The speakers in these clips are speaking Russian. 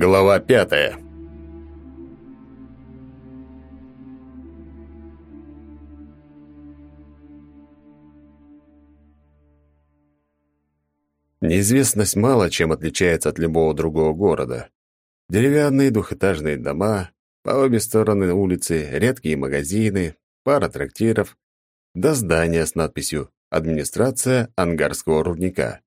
Глава пятая Неизвестность мало чем отличается от любого другого города. Деревянные двухэтажные дома, по обе стороны улицы редкие магазины, пара трактиров, до здания с надписью «Администрация Ангарского рудника».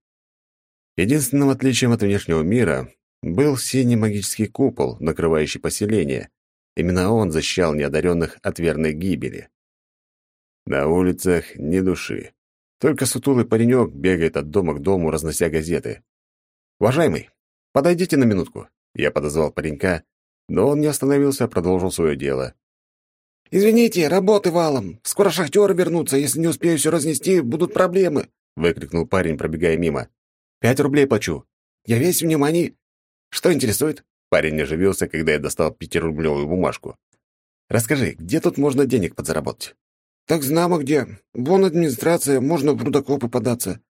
Единственным отличием от внешнего мира был синий магический купол, накрывающий поселение. Именно он защищал неодаренных от верной гибели. На улицах ни души. Только сутулый паренек бегает от дома к дому, разнося газеты. «Уважаемый, подойдите на минутку». Я подозвал паренька, но он не остановился, а продолжил свое дело. «Извините, работы валом. Скоро шахтеры вернутся. Если не успею все разнести, будут проблемы», — выкрикнул парень, пробегая мимо. «Пять рублей плачу». «Я весь внимание. Что интересует?» Парень оживился, когда я достал пятирублевую бумажку. «Расскажи, где тут можно денег подзаработать?» Так знамо где. Вон администрация, можно в рудокопы податься.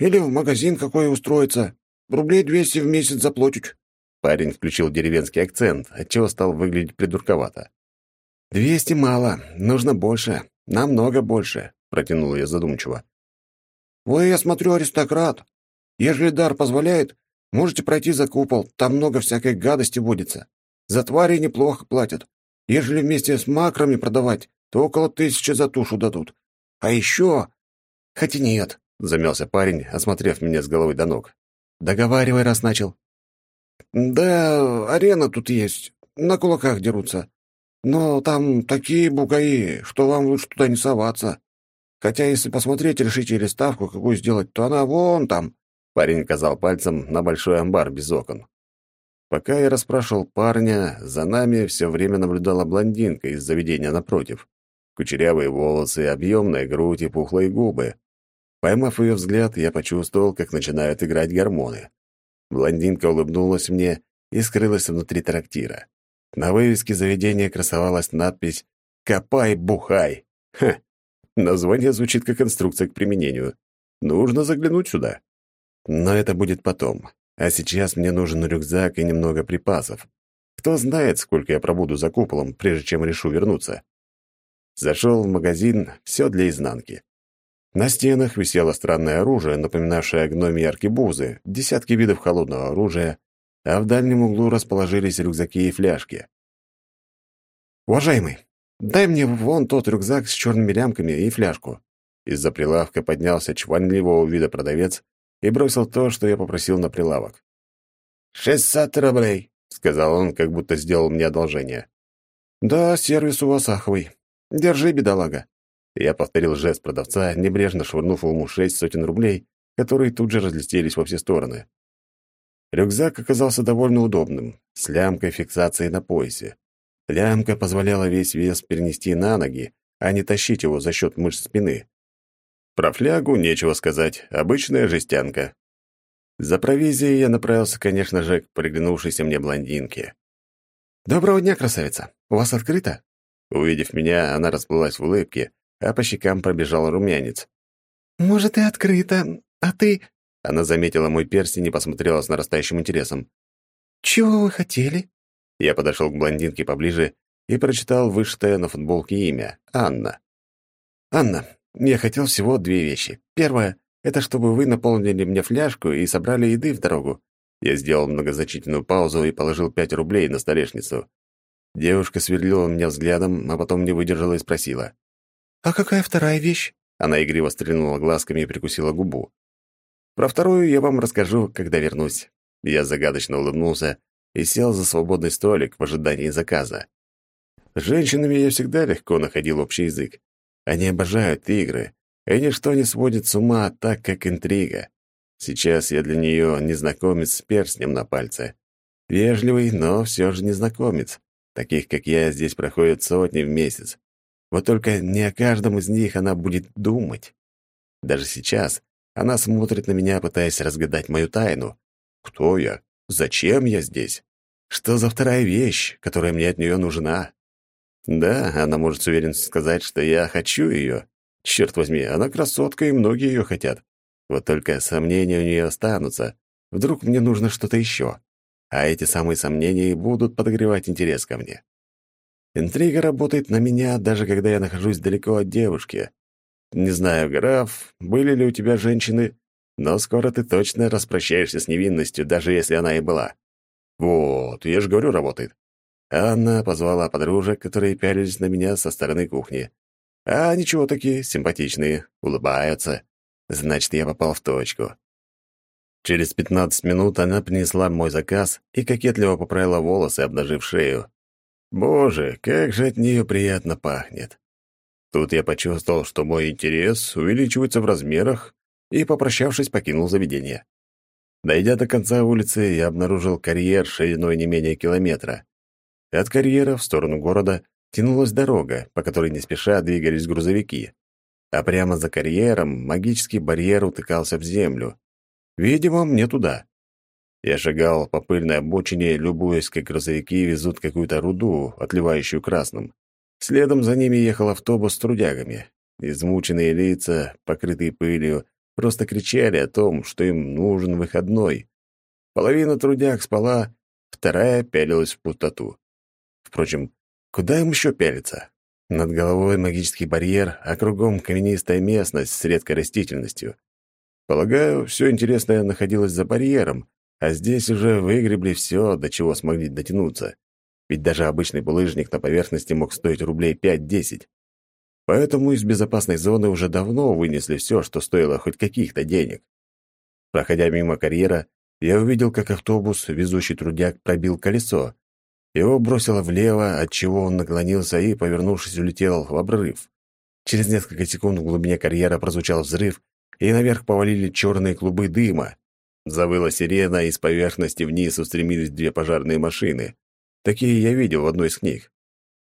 Или в магазин какой устроиться. Рублей двести в месяц заплатить». Парень включил деревенский акцент, отчего стал выглядеть придурковато. «Двести мало, нужно больше, намного больше», — протянул я задумчиво. «Вы, я смотрю, аристократ. Ежели дар позволяет, можете пройти за купол, там много всякой гадости водится. За твари неплохо платят. Ежели вместе с макрами продавать, то около тысячи за тушу дадут. А еще... Хотя нет, — замялся парень, осмотрев меня с головы до ног. Договаривай, раз начал. Да, арена тут есть, на кулаках дерутся. Но там такие бугаи, что вам лучше туда не соваться. Хотя, если посмотреть, решите или ставку какую сделать, то она вон там. Парень указал пальцем на большой амбар без окон. Пока я расспрашивал парня, за нами все время наблюдала блондинка из заведения напротив кучерявые волосы, объемная грудь и пухлые губы. Поймав ее взгляд, я почувствовал, как начинают играть гормоны. Блондинка улыбнулась мне и скрылась внутри трактира. На вывеске заведения красовалась надпись «Копай, бухай». Ха! Название звучит как инструкция к применению. Нужно заглянуть сюда. Но это будет потом. А сейчас мне нужен рюкзак и немного припасов. Кто знает, сколько я пробуду за куполом, прежде чем решу вернуться. Зашел в магазин, все для изнанки. На стенах висело странное оружие, напоминавшее гномьи аркебузы, десятки видов холодного оружия, а в дальнем углу расположились рюкзаки и фляжки. «Уважаемый, дай мне вон тот рюкзак с черными лямками и фляжку». Из-за прилавка поднялся чванливого вида продавец и бросил то, что я попросил на прилавок. «Шестьсот рублей», — сказал он, как будто сделал мне одолжение. «Да, сервис у вас аховый. Держи, бедолага». Я повторил жест продавца, небрежно швырнув ему шесть сотен рублей, которые тут же разлетелись во все стороны. Рюкзак оказался довольно удобным, с лямкой фиксации на поясе. Лямка позволяла весь вес перенести на ноги, а не тащить его за счет мышц спины. Про флягу нечего сказать, обычная жестянка. За провизией я направился, конечно же, к приглянувшейся мне блондинке. «Доброго дня, красавица! У вас открыто?» Увидев меня, она расплылась в улыбке, а по щекам пробежал румянец. «Может, и открыто, а ты...» Она заметила мой перстень и посмотрела с нарастающим интересом. «Чего вы хотели?» Я подошел к блондинке поближе и прочитал вышитое на футболке имя — Анна. «Анна, я хотел всего две вещи. Первое — это чтобы вы наполнили мне фляжку и собрали еды в дорогу». Я сделал многозначительную паузу и положил пять рублей на столешницу. Девушка сверлила меня взглядом, а потом не выдержала и спросила. «А какая вторая вещь?» Она игриво стрельнула глазками и прикусила губу. «Про вторую я вам расскажу, когда вернусь». Я загадочно улыбнулся и сел за свободный столик в ожидании заказа. С женщинами я всегда легко находил общий язык. Они обожают игры, и ничто не сводит с ума так, как интрига. Сейчас я для нее незнакомец с перстнем на пальце. Вежливый, но все же незнакомец. Таких, как я, здесь проходят сотни в месяц. Вот только не о каждом из них она будет думать. Даже сейчас она смотрит на меня, пытаясь разгадать мою тайну. Кто я? Зачем я здесь? Что за вторая вещь, которая мне от нее нужна? Да, она может с уверенностью сказать, что я хочу ее. Черт возьми, она красотка, и многие ее хотят. Вот только сомнения у нее останутся. Вдруг мне нужно что-то еще. а эти самые сомнения и будут подогревать интерес ко мне. Интрига работает на меня, даже когда я нахожусь далеко от девушки. Не знаю, граф, были ли у тебя женщины, но скоро ты точно распрощаешься с невинностью, даже если она и была. Вот, я же говорю, работает. Анна позвала подружек, которые пялились на меня со стороны кухни. А ничего такие, симпатичные, улыбаются. Значит, я попал в точку. Через пятнадцать минут она принесла мой заказ и кокетливо поправила волосы, обнажив шею. Боже, как же от нее приятно пахнет. Тут я почувствовал, что мой интерес увеличивается в размерах, и, попрощавшись, покинул заведение. Дойдя до конца улицы, я обнаружил карьер шириной не менее километра. От карьера в сторону города тянулась дорога, по которой не спеша двигались грузовики. А прямо за карьером магический барьер утыкался в землю. Видимо, мне туда. Я шагал по пыльной обочине, любуясь, как грузовики везут какую-то руду, отливающую красным. Следом за ними ехал автобус с трудягами. Измученные лица, покрытые пылью, просто кричали о том, что им нужен выходной. Половина трудяг спала, вторая пялилась в пустоту. Впрочем, куда им еще пялиться? Над головой магический барьер, а кругом каменистая местность с редкой растительностью. Полагаю, все интересное находилось за барьером, а здесь уже выгребли все, до чего смогли дотянуться. Ведь даже обычный булыжник на поверхности мог стоить рублей 5-10. Поэтому из безопасной зоны уже давно вынесли все, что стоило хоть каких-то денег. Проходя мимо карьера, я увидел, как автобус, везущий трудяг, пробил колесо. Его бросило влево, отчего он наклонился и, повернувшись, улетел в обрыв. Через несколько секунд в глубине карьера прозвучал взрыв, и наверх повалили черные клубы дыма. Завыла сирена, и с поверхности вниз устремились две пожарные машины. Такие я видел в одной из книг.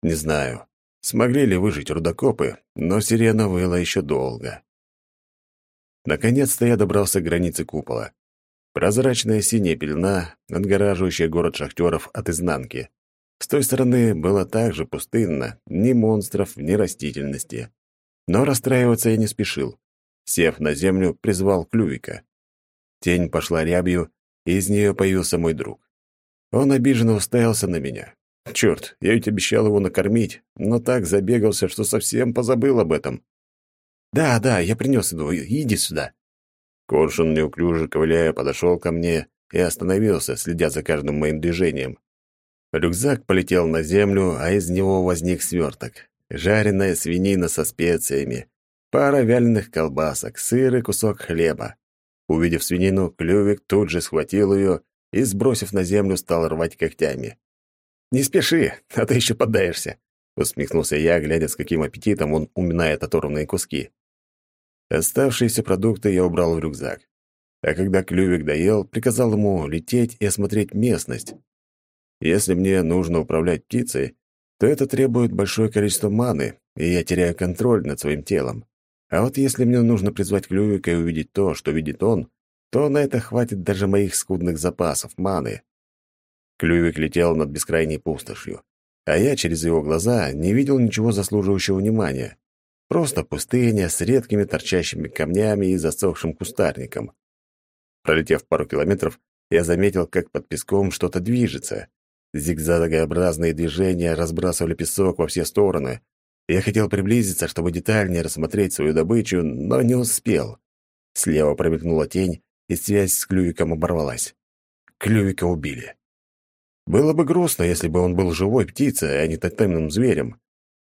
Не знаю, смогли ли выжить рудокопы, но сирена выла еще долго. Наконец-то я добрался к границе купола. Прозрачная синяя пелена, отгораживающая город шахтеров от изнанки. С той стороны было так же пустынно, ни монстров, ни растительности. Но расстраиваться я не спешил. Сев на землю, призвал Клювика. Тень пошла рябью, и из нее появился мой друг. Он обиженно уставился на меня. Черт, я ведь обещал его накормить, но так забегался, что совсем позабыл об этом. «Да, да, я принес еду, иди сюда». Коршун, неуклюже ковыляя, подошел ко мне и остановился, следя за каждым моим движением. Рюкзак полетел на землю, а из него возник сверток. Жареная свинина со специями, пара вяленых колбасок, сыр и кусок хлеба. Увидев свинину, клювик тут же схватил ее и, сбросив на землю, стал рвать когтями. «Не спеши, а то еще поддаешься», — усмехнулся я, глядя, с каким аппетитом он уминает оторванные куски. Оставшиеся продукты я убрал в рюкзак. А когда клювик доел, приказал ему лететь и осмотреть местность. Если мне нужно управлять птицей, то это требует большое количество маны, и я теряю контроль над своим телом. А вот если мне нужно призвать клювика и увидеть то, что видит он, то на это хватит даже моих скудных запасов маны. Клювик летел над бескрайней пустошью, а я через его глаза не видел ничего заслуживающего внимания. Просто пустыня с редкими торчащими камнями и засохшим кустарником. Пролетев пару километров, я заметил, как под песком что-то движется. Зигзагообразные движения разбрасывали песок во все стороны. Я хотел приблизиться, чтобы детальнее рассмотреть свою добычу, но не успел. Слева промелькнула тень, и связь с Клювиком оборвалась. Клювика убили. Было бы грустно, если бы он был живой птицей, а не тотемным зверем.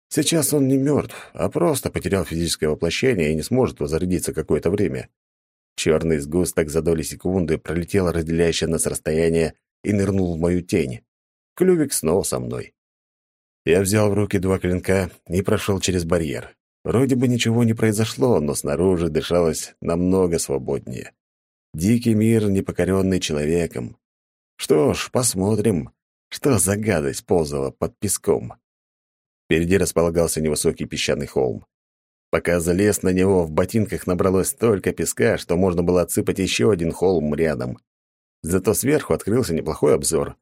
Сейчас он не мертв, а просто потерял физическое воплощение и не сможет возродиться какое-то время. Черный сгусток за доли секунды пролетел разделяющее нас расстояние и нырнул в мою тень. Клювик снова со мной. Я взял в руки два клинка и прошел через барьер. Вроде бы ничего не произошло, но снаружи дышалось намного свободнее. Дикий мир, непокоренный человеком. Что ж, посмотрим, что за гадость ползала под песком. Впереди располагался невысокий песчаный холм. Пока залез на него, в ботинках набралось столько песка, что можно было отсыпать еще один холм рядом. Зато сверху открылся неплохой обзор.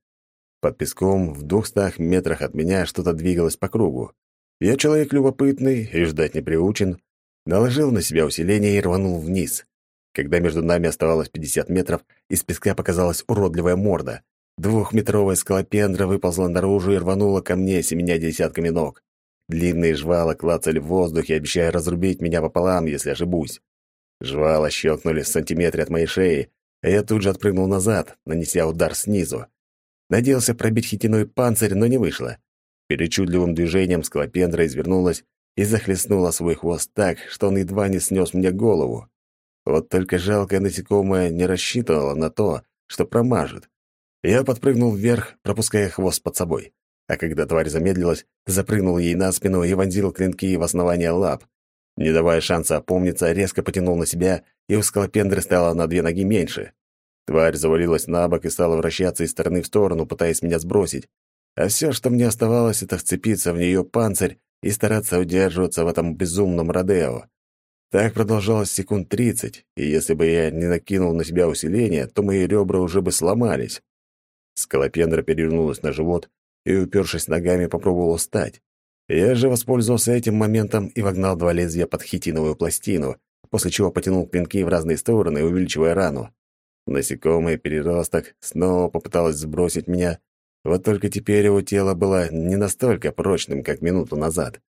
Под песком, в двухстах метрах от меня, что-то двигалось по кругу. Я человек любопытный и ждать не приучен. Наложил на себя усиление и рванул вниз. Когда между нами оставалось 50 метров, из песка показалась уродливая морда. Двухметровая скалопендра выползла наружу и рванула ко мне, семеня десятками ног. Длинные жвала клацали в воздухе, обещая разрубить меня пополам, если ошибусь. Жвала щелкнули в сантиметре от моей шеи, а я тут же отпрыгнул назад, нанеся удар снизу. Надеялся пробить хитиной панцирь, но не вышло. Перечудливым движением скалопендра извернулась и захлестнула свой хвост так, что он едва не снес мне голову. Вот только жалкое насекомое не рассчитывало на то, что промажет. Я подпрыгнул вверх, пропуская хвост под собой а когда тварь замедлилась, запрыгнул ей на спину и вонзил клинки в основание лап. Не давая шанса опомниться, резко потянул на себя, и у скалопендры стало на две ноги меньше. Тварь завалилась на бок и стала вращаться из стороны в сторону, пытаясь меня сбросить. А все, что мне оставалось, это вцепиться в нее панцирь и стараться удерживаться в этом безумном Родео. Так продолжалось секунд тридцать, и если бы я не накинул на себя усиление, то мои ребра уже бы сломались. Скалопендра перевернулась на живот и, упершись ногами, попробовал встать. Я же воспользовался этим моментом и вогнал два лезвия под хитиновую пластину, после чего потянул клинки в разные стороны, увеличивая рану. Насекомое переросток снова попыталось сбросить меня, вот только теперь его тело было не настолько прочным, как минуту назад.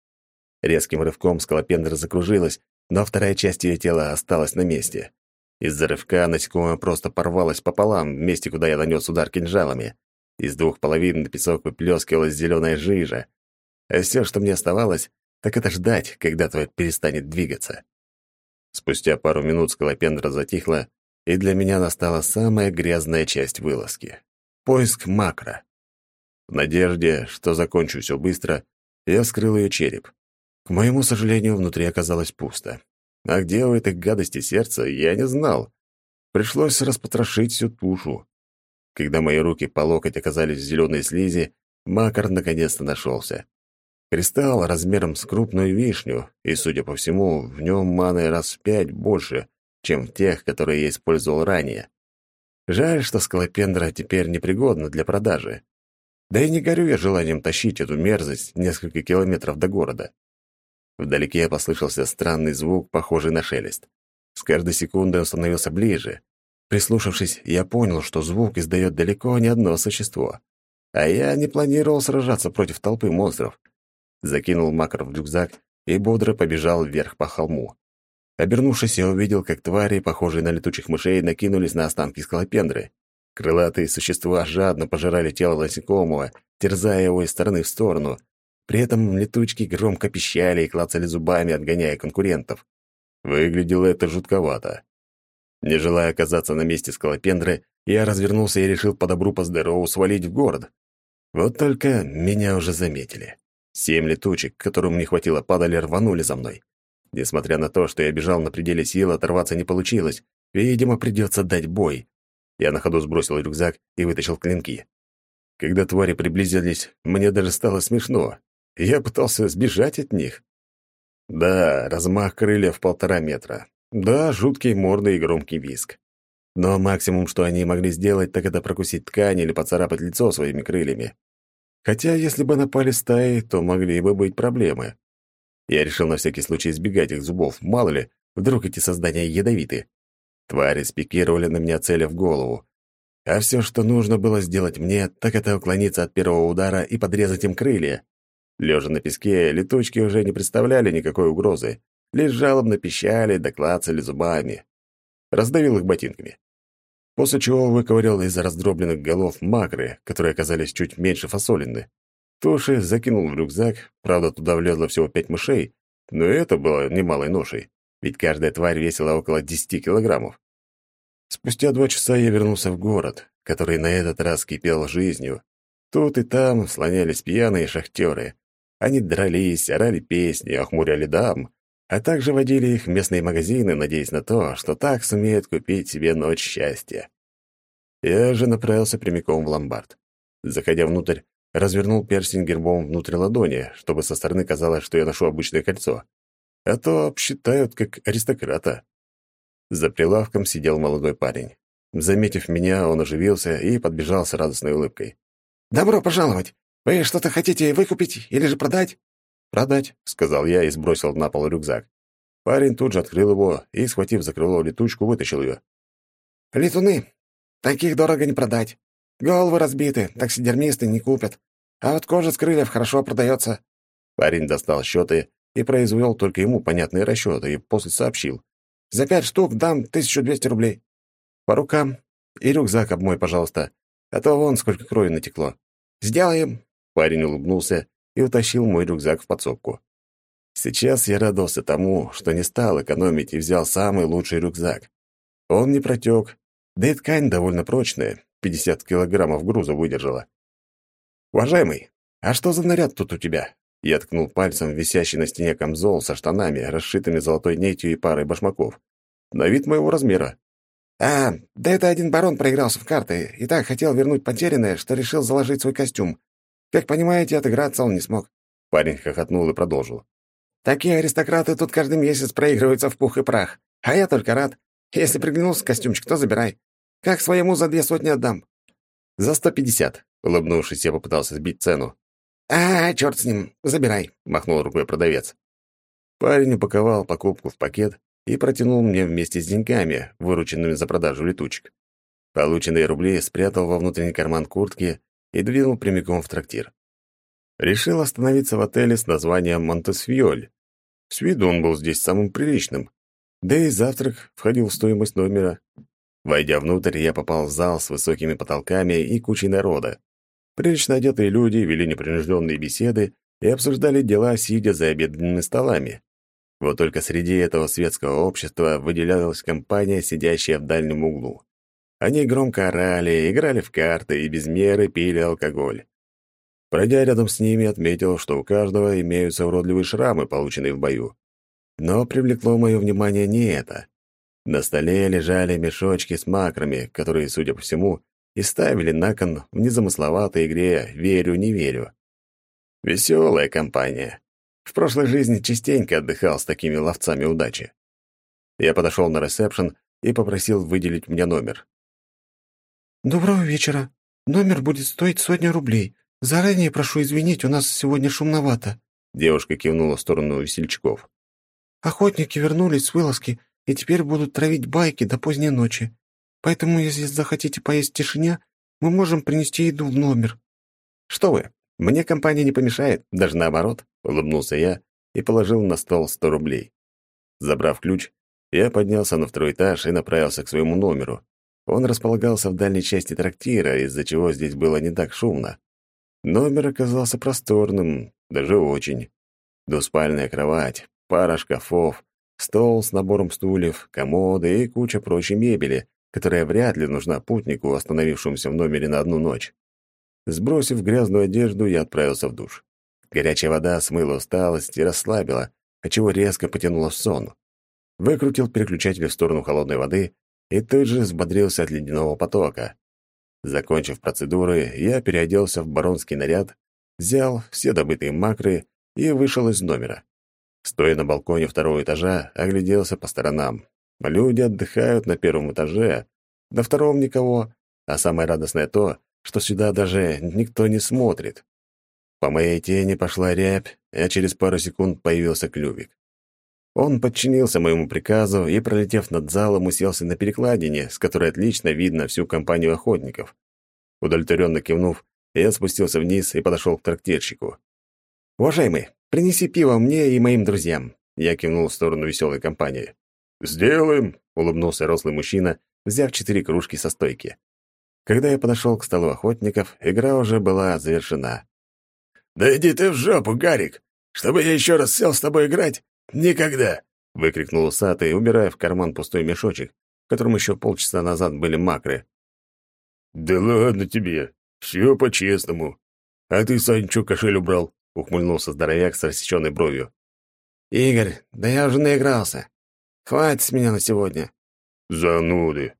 Резким рывком скалопендра закружилась, но вторая часть ее тела осталась на месте. Из-за рывка насекомое просто порвалось пополам, в месте, куда я нанес удар кинжалами. Из двух половин на песок выплескивалась зеленая жижа. А все, что мне оставалось, так это ждать, когда тварь перестанет двигаться. Спустя пару минут скалопендра затихла, и для меня настала самая грязная часть вылазки — поиск макро. В надежде, что закончу все быстро, я вскрыл ее череп. К моему сожалению, внутри оказалось пусто. А где у этой гадости сердце, я не знал. Пришлось распотрошить всю тушу. Когда мои руки по локоть оказались в зеленой слизи, макар наконец-то нашелся. Кристалл размером с крупную вишню, и, судя по всему, в нем маны раз в пять больше, чем в тех, которые я использовал ранее. Жаль, что скалопендра теперь непригодна для продажи. Да и не горю я желанием тащить эту мерзость несколько километров до города. Вдалеке послышался странный звук, похожий на шелест. С каждой секундой он становился ближе. Прислушавшись, я понял, что звук издает далеко не одно существо. А я не планировал сражаться против толпы монстров. Закинул макар в рюкзак и бодро побежал вверх по холму. Обернувшись, я увидел, как твари, похожие на летучих мышей, накинулись на останки скалопендры. Крылатые существа жадно пожирали тело насекомого, терзая его из стороны в сторону. При этом летучки громко пищали и клацали зубами, отгоняя конкурентов. Выглядело это жутковато. Не желая оказаться на месте скалопендры, я развернулся и решил по добру по здорову свалить в город. Вот только меня уже заметили. Семь летучек, которым не хватило падали, рванули за мной. Несмотря на то, что я бежал на пределе сил, оторваться не получилось. Видимо, придется дать бой. Я на ходу сбросил рюкзак и вытащил клинки. Когда твари приблизились, мне даже стало смешно. Я пытался сбежать от них. Да, размах крыльев полтора метра. Да, жуткие морды и громкий визг. Но максимум, что они могли сделать, так это прокусить ткань или поцарапать лицо своими крыльями. Хотя, если бы напали стаи, то могли бы быть проблемы. Я решил на всякий случай избегать их зубов, мало ли, вдруг эти создания ядовиты. Твари спикировали на меня, целя в голову. А все, что нужно было сделать мне, так это уклониться от первого удара и подрезать им крылья. Лежа на песке, летучки уже не представляли никакой угрозы лишь жалобно пищали, доклацали зубами. Раздавил их ботинками. После чего выковырял из раздробленных голов макры, которые оказались чуть меньше фасолины. Туши закинул в рюкзак, правда, туда влезло всего пять мышей, но это было немалой ношей, ведь каждая тварь весила около десяти килограммов. Спустя два часа я вернулся в город, который на этот раз кипел жизнью. Тут и там слонялись пьяные шахтеры. Они дрались, орали песни, охмуряли дам, а также водили их в местные магазины, надеясь на то, что так сумеют купить себе ночь счастья. Я же направился прямиком в ломбард. Заходя внутрь, развернул перстень гербом внутрь ладони, чтобы со стороны казалось, что я ношу обычное кольцо. А то считают как аристократа. За прилавком сидел молодой парень. Заметив меня, он оживился и подбежал с радостной улыбкой. «Добро пожаловать! Вы что-то хотите выкупить или же продать?» «Продать», — сказал я и сбросил на пол рюкзак. Парень тут же открыл его и, схватив за крыло летучку, вытащил ее. «Летуны! Таких дорого не продать. Головы разбиты, таксидермисты не купят. А вот кожа с крыльев хорошо продается. Парень достал счеты и произвел только ему понятные расчеты, и после сообщил. «За пять штук дам 1200 рублей». «По рукам. И рюкзак обмой, пожалуйста. А то вон сколько крови натекло». «Сделаем». Парень улыбнулся и утащил мой рюкзак в подсобку. Сейчас я радовался тому, что не стал экономить и взял самый лучший рюкзак. Он не протек, да и ткань довольно прочная, 50 килограммов груза выдержала. «Уважаемый, а что за наряд тут у тебя?» Я ткнул пальцем в висящий на стене камзол со штанами, расшитыми золотой нитью и парой башмаков. На вид моего размера. «А, да это один барон проигрался в карты и так хотел вернуть потерянное, что решил заложить свой костюм. Как понимаете, отыграться он не смог». Парень хохотнул и продолжил. Такие аристократы тут каждый месяц проигрываются в пух и прах. А я только рад. Если приглянулся костюмчик, то забирай. Как своему за две сотни отдам?» «За сто пятьдесят», — улыбнувшись, я попытался сбить цену. «А, черт с ним, забирай», — махнул рукой продавец. Парень упаковал покупку в пакет и протянул мне вместе с деньгами, вырученными за продажу летучек. Полученные рубли спрятал во внутренний карман куртки и двинул прямиком в трактир. Решил остановиться в отеле с названием «Монтесфьоль», с виду он был здесь самым приличным. Да и завтрак входил в стоимость номера. Войдя внутрь, я попал в зал с высокими потолками и кучей народа. Прилично одетые люди вели непринужденные беседы и обсуждали дела, сидя за обеденными столами. Вот только среди этого светского общества выделялась компания, сидящая в дальнем углу. Они громко орали, играли в карты и без меры пили алкоголь. Пройдя рядом с ними, отметил, что у каждого имеются уродливые шрамы, полученные в бою. Но привлекло мое внимание не это. На столе лежали мешочки с макрами, которые, судя по всему, и ставили на кон в незамысловатой игре «Верю, не верю». Веселая компания. В прошлой жизни частенько отдыхал с такими ловцами удачи. Я подошел на ресепшн и попросил выделить мне номер. «Доброго вечера. Номер будет стоить сотню рублей. «Заранее прошу извинить, у нас сегодня шумновато», — девушка кивнула в сторону весельчаков. «Охотники вернулись с вылазки и теперь будут травить байки до поздней ночи. Поэтому, если захотите поесть в тишине, мы можем принести еду в номер». «Что вы, мне компания не помешает, даже наоборот», — улыбнулся я и положил на стол сто рублей. Забрав ключ, я поднялся на второй этаж и направился к своему номеру. Он располагался в дальней части трактира, из-за чего здесь было не так шумно. Номер оказался просторным, даже очень. Двуспальная кровать, пара шкафов, стол с набором стульев, комоды и куча прочей мебели, которая вряд ли нужна путнику, остановившемуся в номере на одну ночь. Сбросив грязную одежду, я отправился в душ. Горячая вода смыла усталость и расслабила, отчего резко потянула в сон. Выкрутил переключатель в сторону холодной воды и тут же взбодрился от ледяного потока. Закончив процедуры, я переоделся в баронский наряд, взял все добытые макры и вышел из номера. Стоя на балконе второго этажа, огляделся по сторонам. Люди отдыхают на первом этаже, на втором никого, а самое радостное то, что сюда даже никто не смотрит. По моей тени пошла рябь, а через пару секунд появился клювик. Он подчинился моему приказу и, пролетев над залом, уселся на перекладине, с которой отлично видно всю компанию охотников. Удовлетворенно кивнув, я спустился вниз и подошел к трактирщику. «Уважаемый, принеси пиво мне и моим друзьям», — я кивнул в сторону веселой компании. «Сделаем», — улыбнулся рослый мужчина, взяв четыре кружки со стойки. Когда я подошел к столу охотников, игра уже была завершена. «Да иди ты в жопу, Гарик! Чтобы я еще раз сел с тобой играть? Никогда!» — выкрикнул усатый, убирая в карман пустой мешочек, в котором еще полчаса назад были макры. «Да ладно тебе, все по-честному. А ты, Сань, что кошель убрал?» — ухмыльнулся здоровяк с рассеченной бровью. «Игорь, да я уже наигрался. Хватит с меня на сегодня». «Зануды.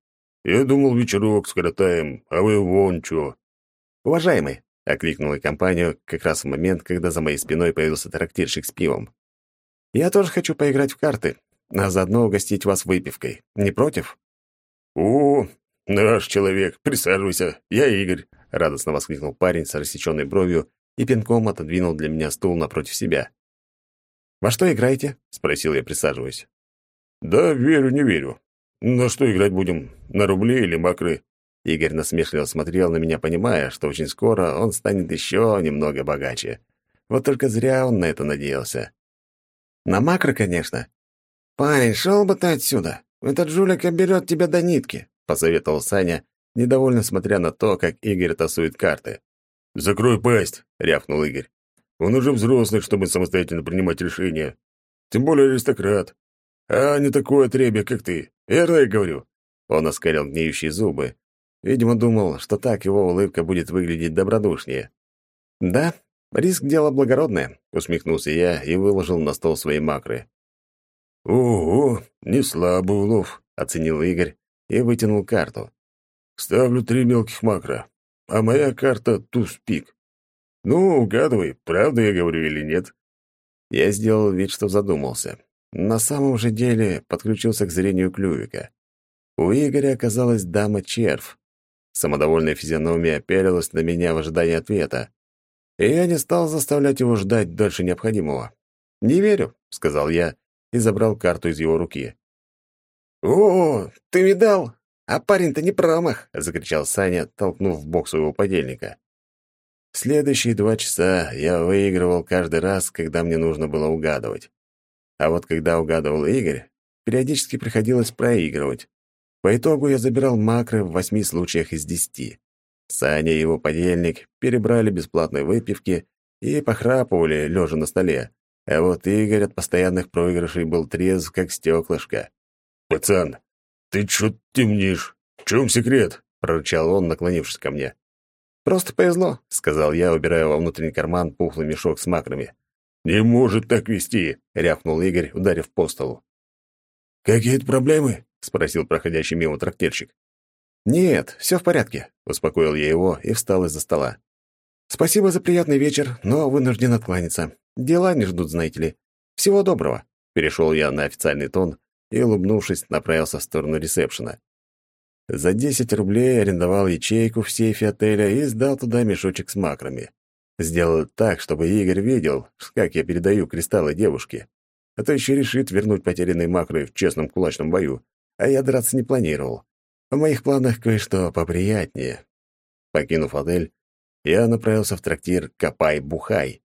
Я думал, вечерок скоротаем, а вы вон чё». «Уважаемый», — окликнул я компанию как раз в момент, когда за моей спиной появился трактирщик с пивом. Я тоже хочу поиграть в карты, а заодно угостить вас выпивкой. Не против?» «О, наш человек, присаживайся, я Игорь», — радостно воскликнул парень с рассеченной бровью и пинком отодвинул для меня стул напротив себя. «Во что играете?» — спросил я, присаживаясь. «Да верю, не верю. На что играть будем? На рубли или макры?» Игорь насмешливо смотрел на меня, понимая, что очень скоро он станет еще немного богаче. Вот только зря он на это надеялся. На макро, конечно. Парень, шел бы ты отсюда. Этот жулик оберет тебя до нитки, посоветовал Саня, недовольно смотря на то, как Игорь тасует карты. «Закрой пасть!» — рявкнул Игорь. «Он уже взрослый, чтобы самостоятельно принимать решения. Тем более аристократ. А не такое отребье, как ты. Верно я говорю?» Он оскалил гниющие зубы. Видимо, думал, что так его улыбка будет выглядеть добродушнее. «Да, риск — дело благородное», — усмехнулся я и выложил на стол свои макры. «Ого, не слабый улов», — оценил Игорь и вытянул карту. «Ставлю три мелких макро, а моя карта — туз-пик. Ну, угадывай, правда я говорю или нет?» Я сделал вид, что задумался. На самом же деле подключился к зрению клювика. У Игоря оказалась дама-червь. Самодовольная физиономия пялилась на меня в ожидании ответа. И я не стал заставлять его ждать дольше необходимого. «Не верю», — сказал я и забрал карту из его руки. «О, ты видал? А парень-то не промах!» — закричал Саня, толкнув в бок своего подельника. Следующие два часа я выигрывал каждый раз, когда мне нужно было угадывать. А вот когда угадывал Игорь, периодически приходилось проигрывать. По итогу я забирал макры в восьми случаях из десяти. Саня и его подельник перебрали бесплатные выпивки и похрапывали, лежа на столе. А вот Игорь от постоянных проигрышей был трезв, как стеклышко. «Пацан, ты чё темнишь? В чем секрет?» — прорычал он, наклонившись ко мне. «Просто повезло», — сказал я, убирая во внутренний карман пухлый мешок с макрами. «Не может так вести!» — рявкнул Игорь, ударив по столу. «Какие-то проблемы?» — спросил проходящий мимо трактирщик. «Нет, все в порядке», — успокоил я его и встал из-за стола. «Спасибо за приятный вечер, но вынужден откланяться. Дела не ждут, знаете ли. Всего доброго!» Перешел я на официальный тон и, улыбнувшись, направился в сторону ресепшена. За 10 рублей арендовал ячейку в сейфе отеля и сдал туда мешочек с макрами. Сделал так, чтобы Игорь видел, как я передаю кристаллы девушке. А то еще решит вернуть потерянные макры в честном кулачном бою, а я драться не планировал. В моих планах кое-что поприятнее. Покинув отель, я направился в трактир «Копай-бухай».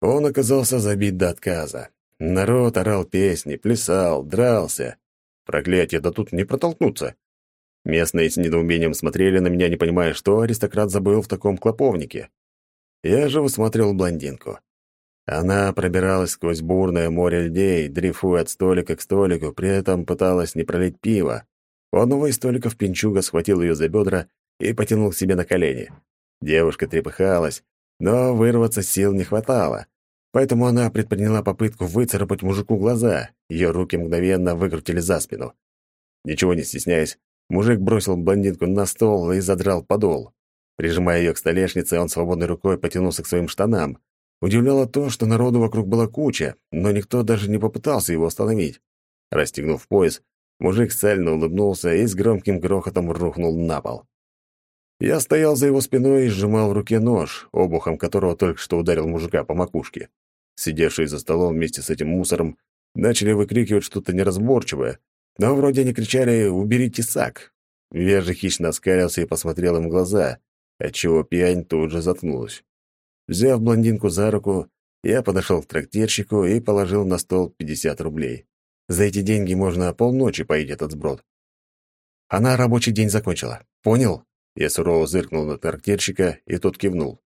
Он оказался забит до отказа. Народ орал песни, плясал, дрался. Проклятие, да тут не протолкнуться. Местные с недоумением смотрели на меня, не понимая, что аристократ забыл в таком клоповнике. Я же высматривал блондинку. Она пробиралась сквозь бурное море людей, дрейфуя от столика к столику, при этом пыталась не пролить пиво. У одного из столиков пинчуга схватил ее за бедра и потянул к себе на колени. Девушка трепыхалась, но вырваться сил не хватало. Поэтому она предприняла попытку выцарапать мужику глаза. Ее руки мгновенно выкрутили за спину. Ничего не стесняясь, мужик бросил блондинку на стол и задрал подол. Прижимая ее к столешнице, он свободной рукой потянулся к своим штанам. Удивляло то, что народу вокруг была куча, но никто даже не попытался его остановить. Расстегнув пояс, мужик сально улыбнулся и с громким грохотом рухнул на пол. Я стоял за его спиной и сжимал в руке нож, обухом которого только что ударил мужика по макушке. Сидевшие за столом вместе с этим мусором начали выкрикивать что-то неразборчивое, но вроде они кричали «Убери тесак!». Вежа хищно оскалился и посмотрел им в глаза, отчего пьянь тут же заткнулась. Взяв блондинку за руку, я подошел к трактирщику и положил на стол 50 рублей. За эти деньги можно полночи поить этот сброд. Она рабочий день закончила. Понял? Я сурово зыркнул на трактирщика, и тот кивнул.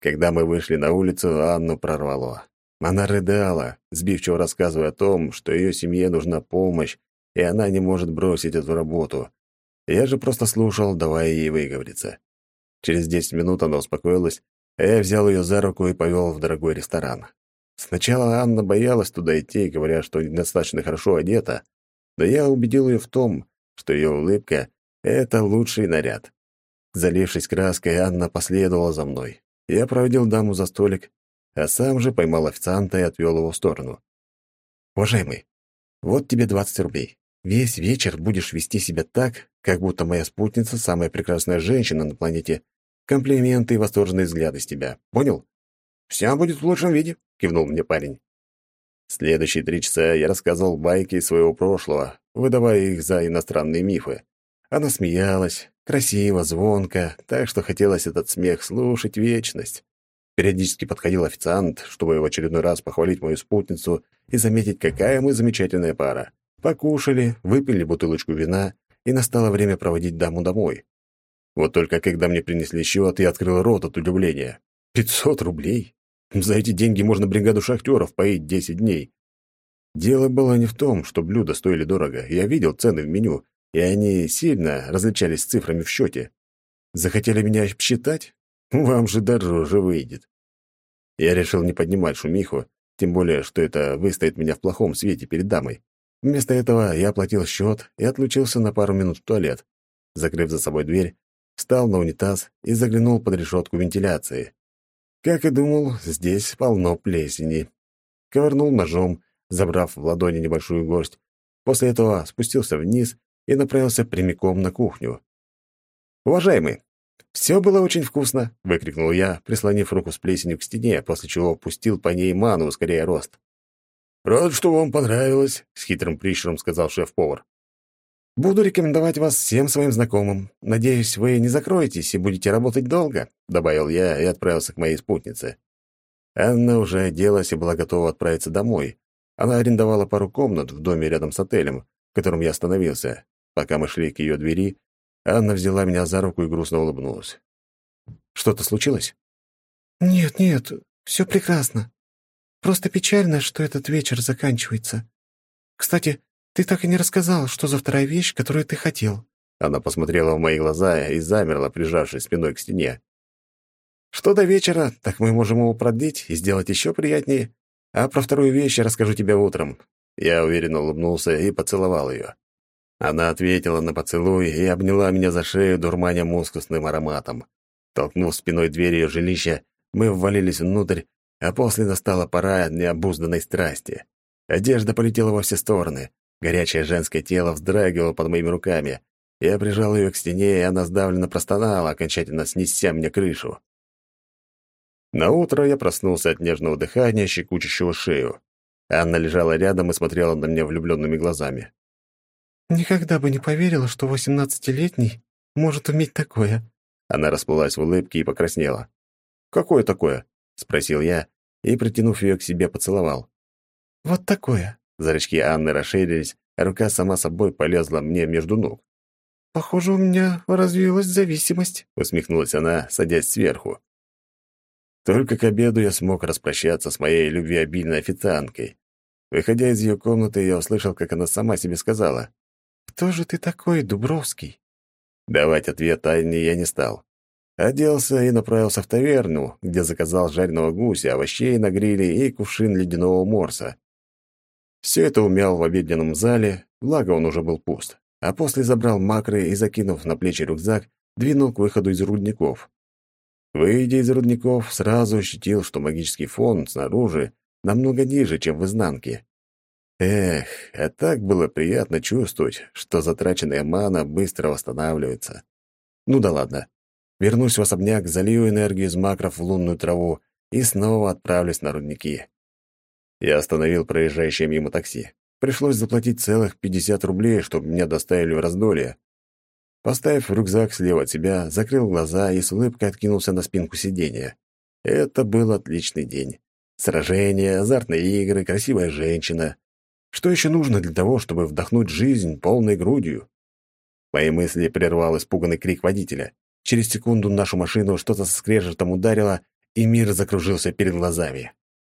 Когда мы вышли на улицу, Анну прорвало. Она рыдала, сбивчиво рассказывая о том, что ее семье нужна помощь, и она не может бросить эту работу. Я же просто слушал, давая ей выговориться. Через десять минут она успокоилась, а я взял ее за руку и повел в дорогой ресторан. Сначала Анна боялась туда идти, говоря, что недостаточно хорошо одета, но я убедил ее в том, что ее улыбка — это лучший наряд. Залившись краской, Анна последовала за мной. Я проводил даму за столик, а сам же поймал официанта и отвел его в сторону. «Уважаемый, вот тебе 20 рублей. Весь вечер будешь вести себя так, как будто моя спутница — самая прекрасная женщина на планете. Комплименты и восторженные взгляды с тебя. Понял?» «Вся будет в лучшем виде», — кивнул мне парень. Следующие три часа я рассказывал байки своего прошлого, выдавая их за иностранные мифы. Она смеялась, красиво, звонко, так что хотелось этот смех слушать вечность. Периодически подходил официант, чтобы в очередной раз похвалить мою спутницу и заметить, какая мы замечательная пара. Покушали, выпили бутылочку вина, и настало время проводить даму домой. Вот только когда мне принесли счет, я открыл рот от удивления. Пятьсот рублей? За эти деньги можно бригаду шахтеров поить десять дней. Дело было не в том, что блюда стоили дорого. Я видел цены в меню, и они сильно различались с цифрами в счете. Захотели меня обсчитать? Вам же дороже выйдет. Я решил не поднимать шумиху, тем более, что это выставит меня в плохом свете перед дамой. Вместо этого я оплатил счет и отлучился на пару минут в туалет. Закрыв за собой дверь, встал на унитаз и заглянул под решетку вентиляции. Как и думал, здесь полно плесени. Ковырнул ножом, забрав в ладони небольшую горсть. После этого спустился вниз и направился прямиком на кухню. «Уважаемый, все было очень вкусно!» — выкрикнул я, прислонив руку с плесенью к стене, после чего пустил по ней ману, ускоряя рост. «Рад, что вам понравилось», — с хитрым прищуром сказал шеф-повар. «Буду рекомендовать вас всем своим знакомым. Надеюсь, вы не закроетесь и будете работать долго», — добавил я и отправился к моей спутнице. Анна уже оделась и была готова отправиться домой. Она арендовала пару комнат в доме рядом с отелем, в котором я остановился. Пока мы шли к ее двери, Анна взяла меня за руку и грустно улыбнулась. «Что-то случилось?» «Нет, нет, все прекрасно. Просто печально, что этот вечер заканчивается. Кстати, ты так и не рассказал, что за вторая вещь, которую ты хотел». Она посмотрела в мои глаза и замерла, прижавшись спиной к стене. «Что до вечера, так мы можем его продлить и сделать еще приятнее. А про вторую вещь я расскажу тебе утром». Я уверенно улыбнулся и поцеловал ее. Она ответила на поцелуй и обняла меня за шею, дурманя мускусным ароматом. Толкнув спиной дверь ее жилища, мы ввалились внутрь а после настала пора необузданной страсти. Одежда полетела во все стороны. Горячее женское тело вздрагивало под моими руками. Я прижал ее к стене, и она сдавленно простонала, окончательно снеся мне крышу. На утро я проснулся от нежного дыхания, щекочущего шею. Анна лежала рядом и смотрела на меня влюбленными глазами. «Никогда бы не поверила, что восемнадцатилетний может уметь такое». Она расплылась в улыбке и покраснела. «Какое такое?» — спросил я и, притянув ее к себе, поцеловал. «Вот такое». Зрачки Анны расширились, а рука сама собой полезла мне между ног. «Похоже, у меня развилась зависимость», — усмехнулась она, садясь сверху. Только к обеду я смог распрощаться с моей любвеобильной официанткой. Выходя из ее комнаты, я услышал, как она сама себе сказала. «Кто же ты такой, Дубровский?» Давать ответ Анне я не стал. Оделся и направился в таверну, где заказал жареного гуся, овощей на гриле и кувшин ледяного морса. Все это умял в обеденном зале, благо он уже был пуст, а после забрал макры и, закинув на плечи рюкзак, двинул к выходу из рудников. Выйдя из рудников, сразу ощутил, что магический фон снаружи намного ниже, чем в изнанке. Эх, а так было приятно чувствовать, что затраченная мана быстро восстанавливается. Ну да ладно. Вернусь в особняк, залью энергию из макров в лунную траву и снова отправлюсь на рудники. Я остановил проезжающее мимо такси. Пришлось заплатить целых 50 рублей, чтобы меня доставили в раздолье. Поставив рюкзак слева от себя, закрыл глаза и с улыбкой откинулся на спинку сиденья. Это был отличный день. Сражения, азартные игры, красивая женщина. Что еще нужно для того, чтобы вдохнуть жизнь полной грудью? Мои мысли прервал испуганный крик водителя. Через секунду нашу машину что-то со скрежетом ударило, и мир закружился перед глазами.